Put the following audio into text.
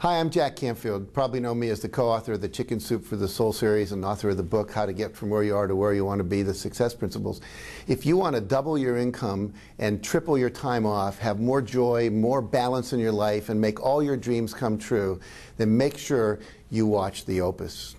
Hi, I'm Jack Canfield. Probably know me as the co-author of the Chicken Soup for the Soul series and author of the book How to Get From Where You Are to Where You Want to Be, The Success Principles. If you want to double your income and triple your time off, have more joy, more balance in your life, and make all your dreams come true, then make sure you watch The Opus.